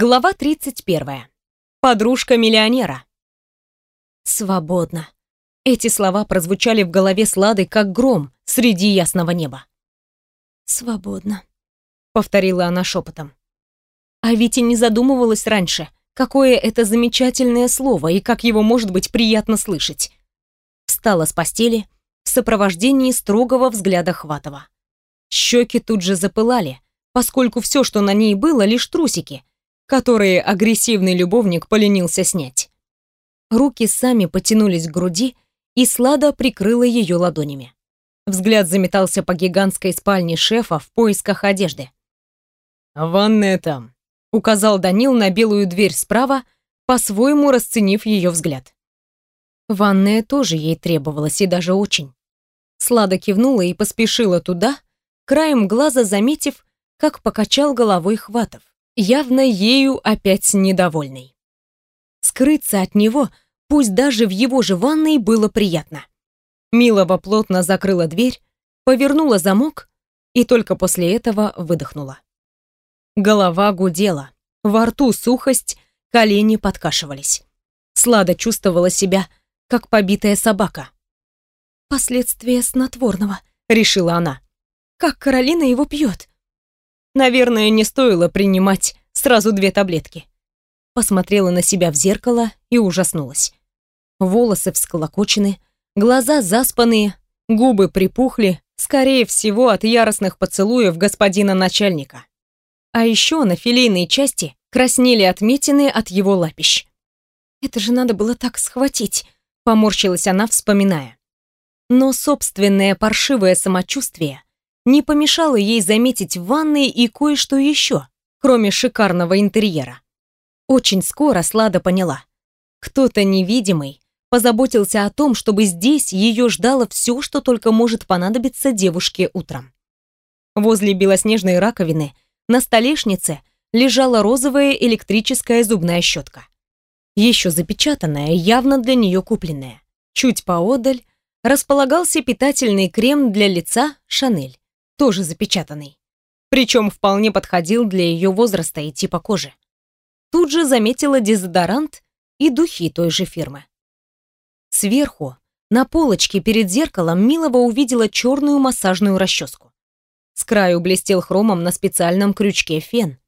Глава 31. Подружка миллионера. Свободно. Эти слова прозвучали в голове Слады как гром среди ясного неба. Свободно, повторила она шепотом. А ведь и не задумывалась раньше, какое это замечательное слово и как его может быть приятно слышать. Встала с постели в сопровождении строгого взгляда Хватова. Щеки тут же запылали, поскольку все, что на ней было, лишь трусики, которые агрессивный любовник поленился снять. Руки сами потянулись к груди, и Слада прикрыла ее ладонями. Взгляд заметался по гигантской спальне шефа в поисках одежды. «Ванная там», — указал Данил на белую дверь справа, по-своему расценив ее взгляд. Ванная тоже ей требовалась, и даже очень. Слада кивнула и поспешила туда, краем глаза заметив, как покачал головой Хватов явно ею опять недовольный. Скрыться от него, пусть даже в его же ванной, было приятно. Милова плотно закрыла дверь, повернула замок и только после этого выдохнула. Голова гудела, во рту сухость, колени подкашивались. Слада чувствовала себя, как побитая собака. «Последствия снотворного», — решила она. «Как Каролина его пьет?» Наверное, не стоило принимать сразу две таблетки. Посмотрела на себя в зеркало и ужаснулась. Волосы всколокочены, глаза заспанные, губы припухли, скорее всего, от яростных поцелуев господина начальника. А еще на филейной части краснели отметины от его лапищ. «Это же надо было так схватить», — поморщилась она, вспоминая. Но собственное паршивое самочувствие не помешало ей заметить в ванной и кое-что еще, кроме шикарного интерьера. Очень скоро Слада поняла. Кто-то невидимый позаботился о том, чтобы здесь ее ждало все, что только может понадобиться девушке утром. Возле белоснежной раковины на столешнице лежала розовая электрическая зубная щетка. Еще запечатанная, явно для нее купленная. Чуть поодаль располагался питательный крем для лица «Шанель» тоже запечатанный. Причем вполне подходил для ее возраста и типа кожи. Тут же заметила дезодорант и духи той же фирмы. Сверху, на полочке перед зеркалом, Милова увидела черную массажную расческу. С краю блестел хромом на специальном крючке фен.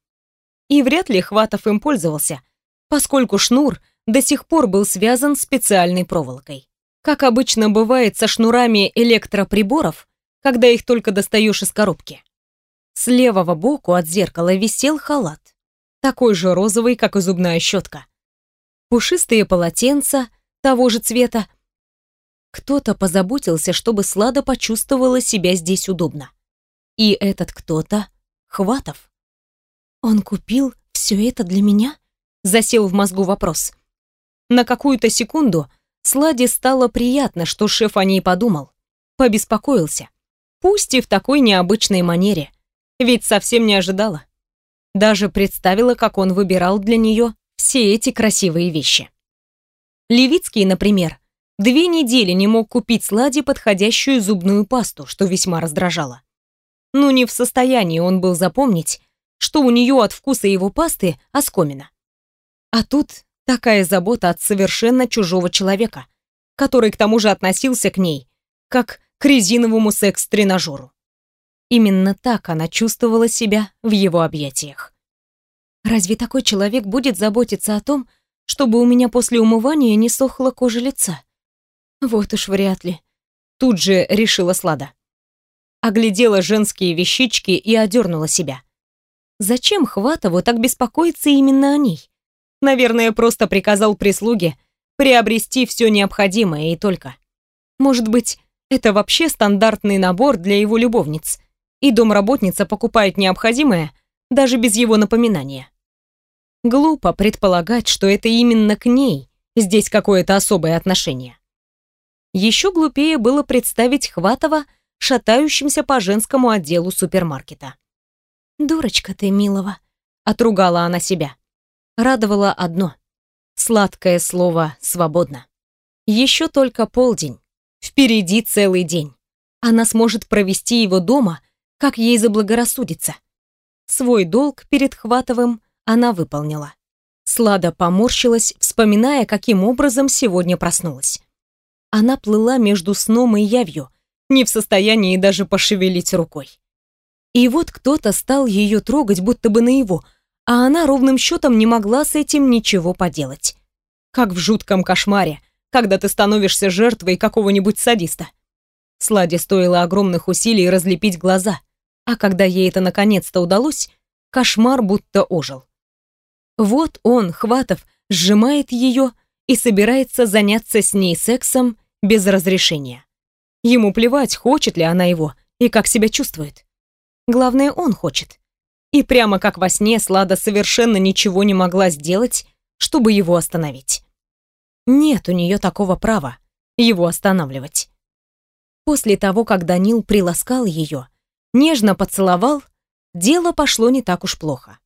И вряд ли Хватов им пользовался, поскольку шнур до сих пор был связан специальной проволокой. Как обычно бывает со шнурами электроприборов, когда их только достаешь из коробки. С левого боку от зеркала висел халат, такой же розовый, как и зубная щетка. Пушистые полотенца того же цвета. Кто-то позаботился, чтобы Слада почувствовала себя здесь удобно. И этот кто-то — Хватов. Он купил все это для меня? Засел в мозгу вопрос. На какую-то секунду Сладе стало приятно, что шеф о ней подумал, побеспокоился. Пусть и в такой необычной манере, ведь совсем не ожидала. Даже представила, как он выбирал для нее все эти красивые вещи. Левицкий, например, две недели не мог купить Сладе подходящую зубную пасту, что весьма раздражало. Ну, не в состоянии он был запомнить, что у нее от вкуса его пасты оскомина. А тут такая забота от совершенно чужого человека, который к тому же относился к ней, как к резиновому секс-тренажеру. Именно так она чувствовала себя в его объятиях. Разве такой человек будет заботиться о том, чтобы у меня после умывания не сохла кожа лица? Вот уж вряд ли. Тут же решила Слада. Оглядела женские вещички и одернула себя. Зачем Хватову так беспокоиться именно о ней? Наверное, просто приказал прислуге приобрести все необходимое и только. Может быть, это вообще стандартный набор для его любовниц, и домработница покупает необходимое даже без его напоминания. Глупо предполагать, что это именно к ней здесь какое-то особое отношение. Еще глупее было представить Хватова шатающимся по женскому отделу супермаркета. «Дурочка ты, милого», — отругала она себя. Радовало одно — сладкое слово «свободно». Еще только полдень, Впереди целый день. Она сможет провести его дома, как ей заблагорассудится. Свой долг перед Хватовым она выполнила. Слада поморщилась, вспоминая, каким образом сегодня проснулась. Она плыла между сном и явью, не в состоянии даже пошевелить рукой. И вот кто-то стал ее трогать, будто бы наяву, а она ровным счетом не могла с этим ничего поделать. Как в жутком кошмаре, когда ты становишься жертвой какого-нибудь садиста. Сладе стоило огромных усилий разлепить глаза, а когда ей это наконец-то удалось, кошмар будто ожил. Вот он, Хватов, сжимает ее и собирается заняться с ней сексом без разрешения. Ему плевать, хочет ли она его и как себя чувствует. Главное, он хочет. И прямо как во сне Слада совершенно ничего не могла сделать, чтобы его остановить. Нет у нее такого права его останавливать. После того, как Данил приласкал ее, нежно поцеловал, дело пошло не так уж плохо.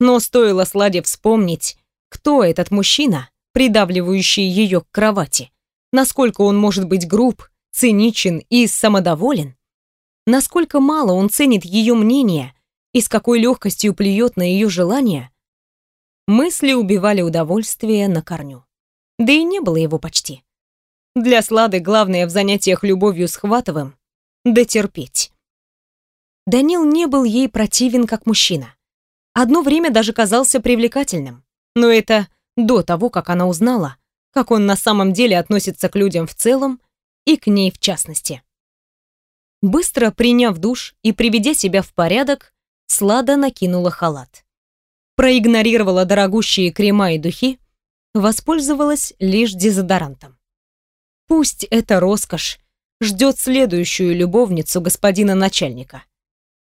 Но стоило Сладе вспомнить, кто этот мужчина, придавливающий ее к кровати, насколько он может быть груб, циничен и самодоволен, насколько мало он ценит ее мнение и с какой легкостью плюет на ее желания, мысли убивали удовольствие на корню. Да и не было его почти. Для Слады главное в занятиях любовью с Хватовым — дотерпеть. Данил не был ей противен как мужчина. Одно время даже казался привлекательным. Но это до того, как она узнала, как он на самом деле относится к людям в целом и к ней в частности. Быстро приняв душ и приведя себя в порядок, Слада накинула халат. Проигнорировала дорогущие крема и духи, воспользовалась лишь дезодорантом. Пусть эта роскошь ждет следующую любовницу господина начальника.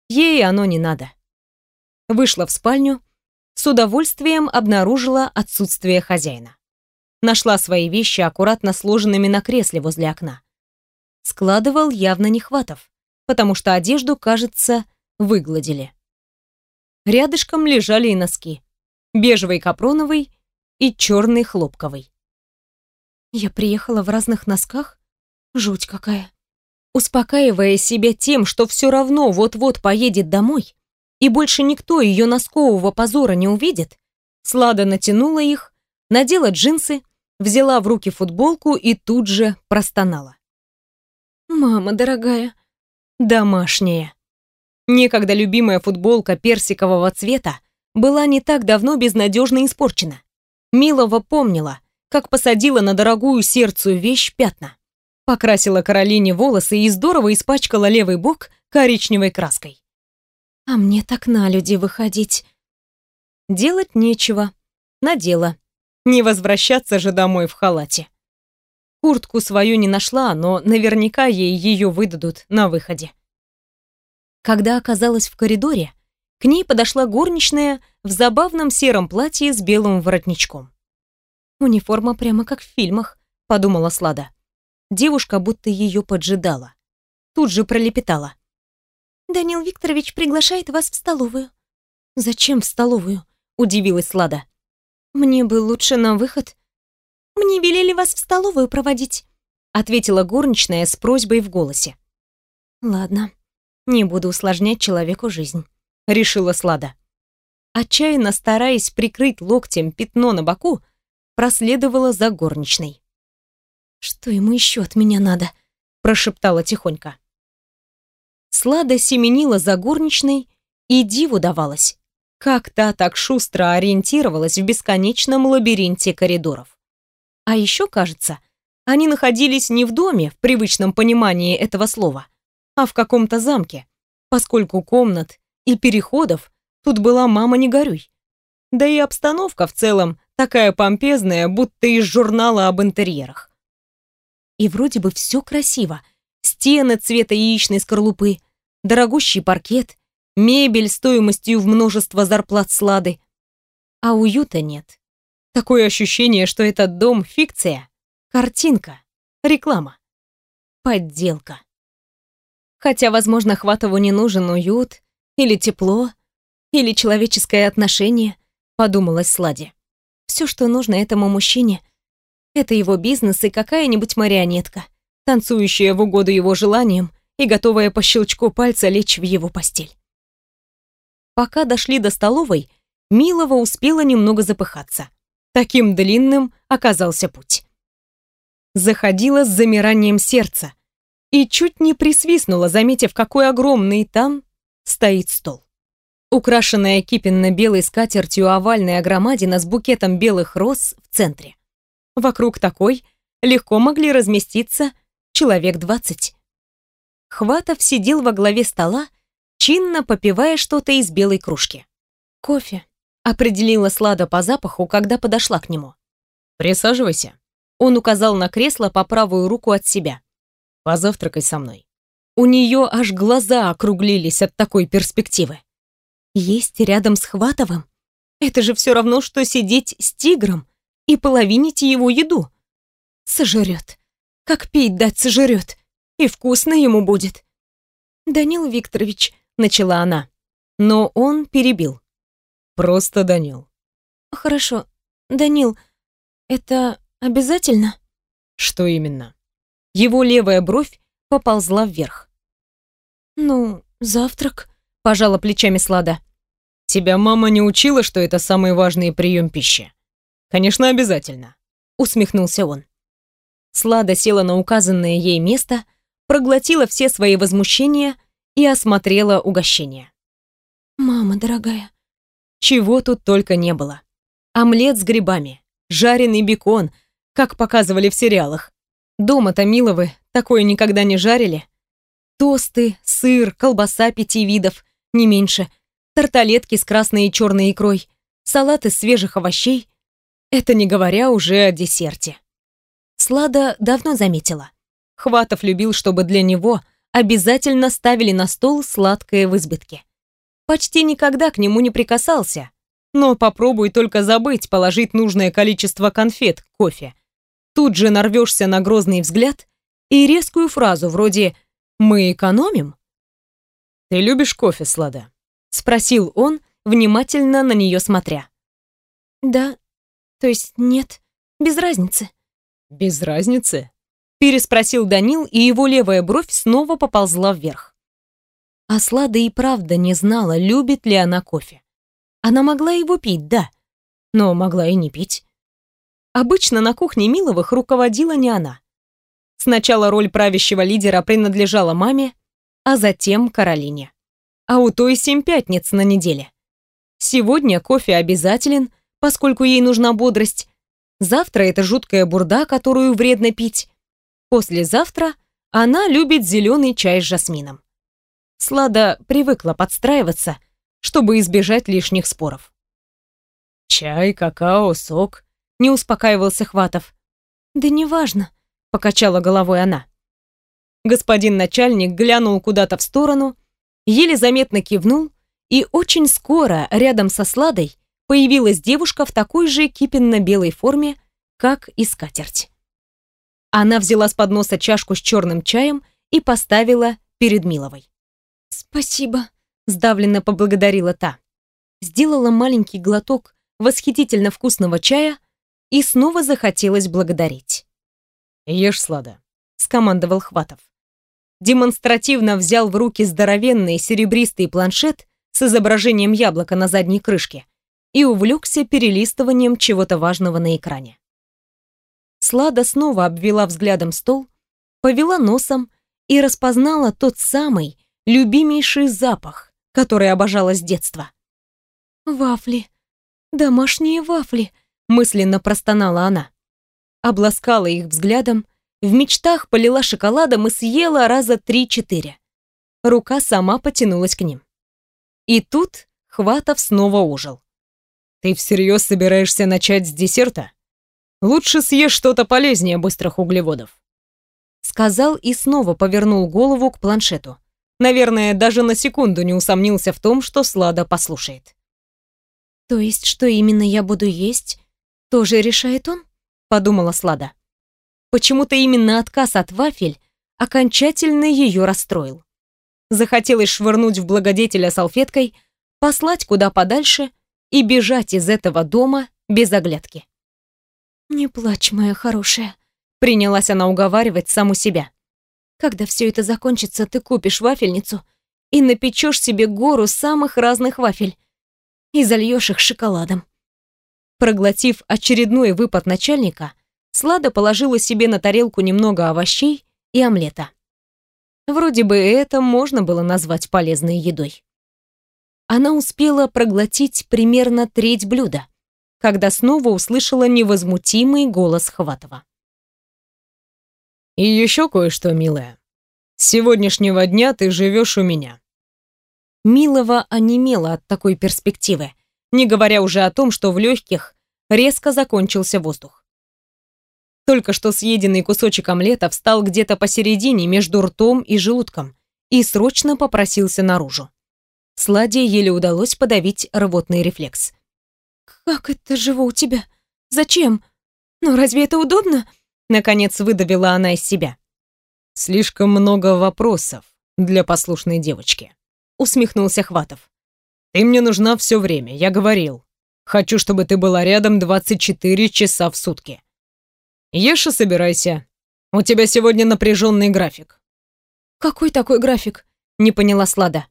Ей оно не надо. Вышла в спальню, с удовольствием обнаружила отсутствие хозяина. Нашла свои вещи аккуратно сложенными на кресле возле окна складывал явно не хватов, потому что одежду, кажется, выгладили. Рядышком лежали и носки. Бежевый капроновый и черный хлопковый. Я приехала в разных носках? Жуть какая. Успокаивая себя тем, что все равно вот-вот поедет домой, и больше никто ее носкового позора не увидит, Слада натянула их, надела джинсы, взяла в руки футболку и тут же простонала. «Мама дорогая, домашняя». Некогда любимая футболка персикового цвета была не так давно безнадежно испорчена. Милова помнила, как посадила на дорогую сердцу вещь пятна. Покрасила Каролине волосы и здорово испачкала левый бок коричневой краской. А мне так на люди выходить. Делать нечего. Надела. Не возвращаться же домой в халате. Куртку свою не нашла, но наверняка ей ее выдадут на выходе. Когда оказалась в коридоре, к ней подошла горничная в забавном сером платье с белым воротничком. «Униформа прямо как в фильмах», — подумала Слада. Девушка будто ее поджидала. Тут же пролепетала. «Данил Викторович приглашает вас в столовую». «Зачем в столовую?» — удивилась Слада. «Мне бы лучше на выход», «Мне велели вас в столовую проводить», ответила горничная с просьбой в голосе. «Ладно, не буду усложнять человеку жизнь», решила Слада. Отчаянно стараясь прикрыть локтем пятно на боку, проследовала за горничной. «Что ему еще от меня надо?» прошептала тихонько. Слада семенила за горничной и диву давалась, как та так шустро ориентировалась в бесконечном лабиринте коридоров. А еще, кажется, они находились не в доме в привычном понимании этого слова, а в каком-то замке, поскольку комнат и переходов тут была мама не горюй. Да и обстановка в целом такая помпезная, будто из журнала об интерьерах. И вроде бы все красиво. Стены цвета яичной скорлупы, дорогущий паркет, мебель стоимостью в множество зарплат слады. А уюта нет. Такое ощущение, что этот дом — фикция, картинка, реклама, подделка. Хотя, возможно, Хватову не нужен уют, или тепло, или человеческое отношение, подумалась Сладе. Все, что нужно этому мужчине, это его бизнес и какая-нибудь марионетка, танцующая в угоду его желаниям и готовая по щелчку пальца лечь в его постель. Пока дошли до столовой, Милова успела немного запыхаться. Таким длинным оказался путь. Заходила с замиранием сердца и чуть не присвистнула, заметив, какой огромный там стоит стол. Украшенная кипенно-белой скатертью овальная громадина с букетом белых роз в центре. Вокруг такой легко могли разместиться человек двадцать. Хватов сидел во главе стола, чинно попивая что-то из белой кружки. «Кофе», — определила Слада по запаху, когда подошла к нему. «Присаживайся». Он указал на кресло по правую руку от себя. «Позавтракай со мной». У нее аж глаза округлились от такой перспективы. Есть рядом с Хватовым? Это же все равно, что сидеть с тигром и половинить его еду. Сожрет. Как пить дать сожрет. И вкусно ему будет. «Данил Викторович», — начала она. Но он перебил. «Просто Данил». «Хорошо. Данил, это обязательно?» «Что именно?» Его левая бровь поползла вверх. «Ну, завтрак», — пожала плечами Слада. «Тебя мама не учила, что это самый важный прием пищи?» «Конечно, обязательно», — усмехнулся он. Слада села на указанное ей место, проглотила все свои возмущения и осмотрела угощение. «Мама дорогая, чего тут только не было. Омлет с грибами, жареный бекон, как показывали в сериалах. Дома-то Миловы такое никогда не жарили. Тосты, сыр, колбаса пяти видов, не меньше, тарталетки с красной и черной икрой, салат из свежих овощей. Это не говоря уже о десерте. Слада давно заметила. Хватов любил, чтобы для него обязательно ставили на стол сладкое в избытке. Почти никогда к нему не прикасался, но попробуй только забыть положить нужное количество конфет к кофе. Тут же нарвешься на грозный взгляд и резкую фразу вроде «Мы экономим?» «Ты любишь кофе, Слада?» — спросил он, внимательно на нее смотря. «Да, то есть нет, без разницы». «Без разницы?» Переспросил Данил, и его левая бровь снова поползла вверх. А Слада и правда не знала, любит ли она кофе. Она могла его пить, да, но могла и не пить. Обычно на кухне Миловых руководила не она. Сначала роль правящего лидера принадлежала маме, а затем Каролине. А у той семь пятниц на неделе. Сегодня кофе обязателен, поскольку ей нужна бодрость, Завтра это жуткая бурда, которую вредно пить. Послезавтра она любит зеленый чай с жасмином. Слада привыкла подстраиваться, чтобы избежать лишних споров. «Чай, какао, сок», — не успокаивался Хватов. «Да неважно», — покачала головой она. Господин начальник глянул куда-то в сторону, еле заметно кивнул, и очень скоро рядом со Сладой появилась девушка в такой же кипенно-белой форме, как и скатерть. Она взяла с подноса чашку с черным чаем и поставила перед Миловой. «Спасибо», — сдавленно поблагодарила та. Сделала маленький глоток восхитительно вкусного чая и снова захотелось благодарить. «Ешь, Слада», — скомандовал Хватов. Демонстративно взял в руки здоровенный серебристый планшет с изображением яблока на задней крышке и увлекся перелистыванием чего-то важного на экране. Слада снова обвела взглядом стол, повела носом и распознала тот самый любимейший запах, который обожала с детства. «Вафли! Домашние вафли!» — мысленно простонала она. Обласкала их взглядом, в мечтах полила шоколадом и съела раза три-четыре. Рука сама потянулась к ним. И тут Хватов снова ужил. Ты всерьез собираешься начать с десерта? Лучше съешь что-то полезнее быстрых углеводов. Сказал и снова повернул голову к планшету. Наверное, даже на секунду не усомнился в том, что Слада послушает. То есть, что именно я буду есть, тоже решает он? Подумала Слада. Почему-то именно отказ от вафель окончательно ее расстроил. Захотелось швырнуть в благодетеля салфеткой, послать куда подальше — и бежать из этого дома без оглядки. «Не плачь, моя хорошая», — принялась она уговаривать саму себя. «Когда все это закончится, ты купишь вафельницу и напечешь себе гору самых разных вафель. и зальешь их шоколадом. Проглотив очередной выпад начальника, Слада положила себе на тарелку немного овощей и омлета. Вроде бы это можно было назвать полезной едой. Она успела проглотить примерно треть блюда, когда снова услышала невозмутимый голос Хватова. «И еще кое-что, милая. С сегодняшнего дня ты живешь у меня». Милова онемела от такой перспективы, не говоря уже о том, что в легких резко закончился воздух. Только что съеденный кусочек омлета встал где-то посередине между ртом и желудком и срочно попросился наружу. Сладе еле удалось подавить рвотный рефлекс. «Как это живо у тебя? Зачем? Ну разве это удобно?» Наконец выдавила она из себя. «Слишком много вопросов для послушной девочки», усмехнулся Хватов. «Ты мне нужна все время, я говорил. Хочу, чтобы ты была рядом 24 часа в сутки. Ешь и собирайся. У тебя сегодня напряженный график». «Какой такой график?» — не поняла Слада.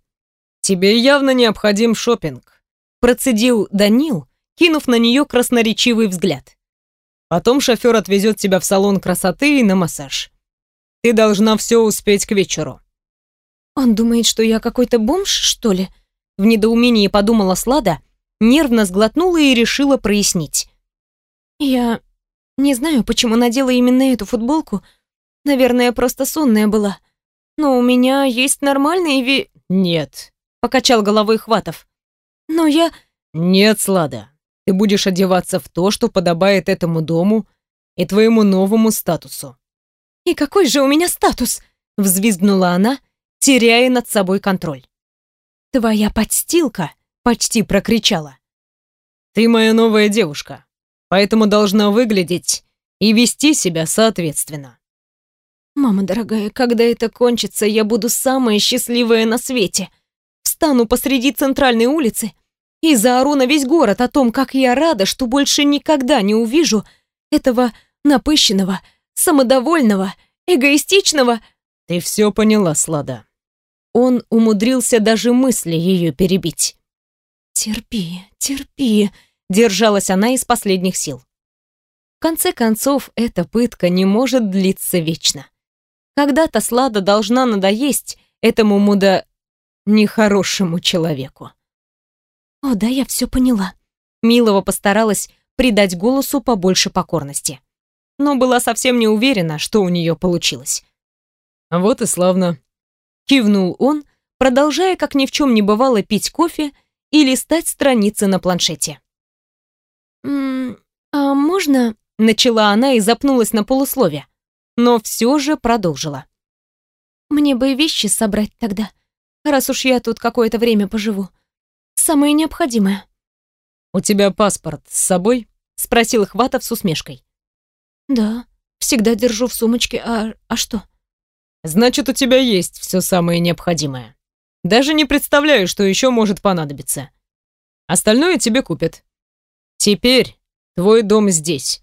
«Тебе явно необходим шопинг», — процедил Данил, кинув на нее красноречивый взгляд. «Потом шофер отвезет тебя в салон красоты и на массаж. Ты должна все успеть к вечеру». «Он думает, что я какой-то бомж, что ли?» В недоумении подумала Слада, нервно сглотнула и решила прояснить. «Я не знаю, почему надела именно эту футболку. Наверное, просто сонная была. Но у меня есть нормальные ви...» «Нет», — покачал головой Хватов. «Но я...» «Нет, Слада. Ты будешь одеваться в то, что подобает этому дому и твоему новому статусу». «И какой же у меня статус?» — взвизгнула она, теряя над собой контроль. «Твоя подстилка!» — почти прокричала. «Ты моя новая девушка поэтому должна выглядеть и вести себя соответственно. Мама дорогая, когда это кончится, я буду самая счастливая на свете. Встану посреди центральной улицы и заору на весь город о том, как я рада, что больше никогда не увижу этого напыщенного, самодовольного, эгоистичного... Ты все поняла, Слада. Он умудрился даже мысли ее перебить. Терпи, терпи, Держалась она из последних сил. В конце концов, эта пытка не может длиться вечно. Когда-то Слада должна надоесть этому муда... нехорошему человеку. О, да, я все поняла. Милова постаралась придать голосу побольше покорности. Но была совсем не уверена, что у нее получилось. «Вот и славно», — кивнул он, продолжая, как ни в чем не бывало, пить кофе и листать страницы на планшете. «М а можно...» — начала она и запнулась на полуслове, но все же продолжила. «Мне бы вещи собрать тогда, раз уж я тут какое-то время поживу. Самое необходимое». «У тебя паспорт с собой?» — спросил Хватов с усмешкой. «Да, всегда держу в сумочке. А, а что?» «Значит, у тебя есть все самое необходимое. Даже не представляю, что еще может понадобиться. Остальное тебе купят. Теперь твой дом здесь.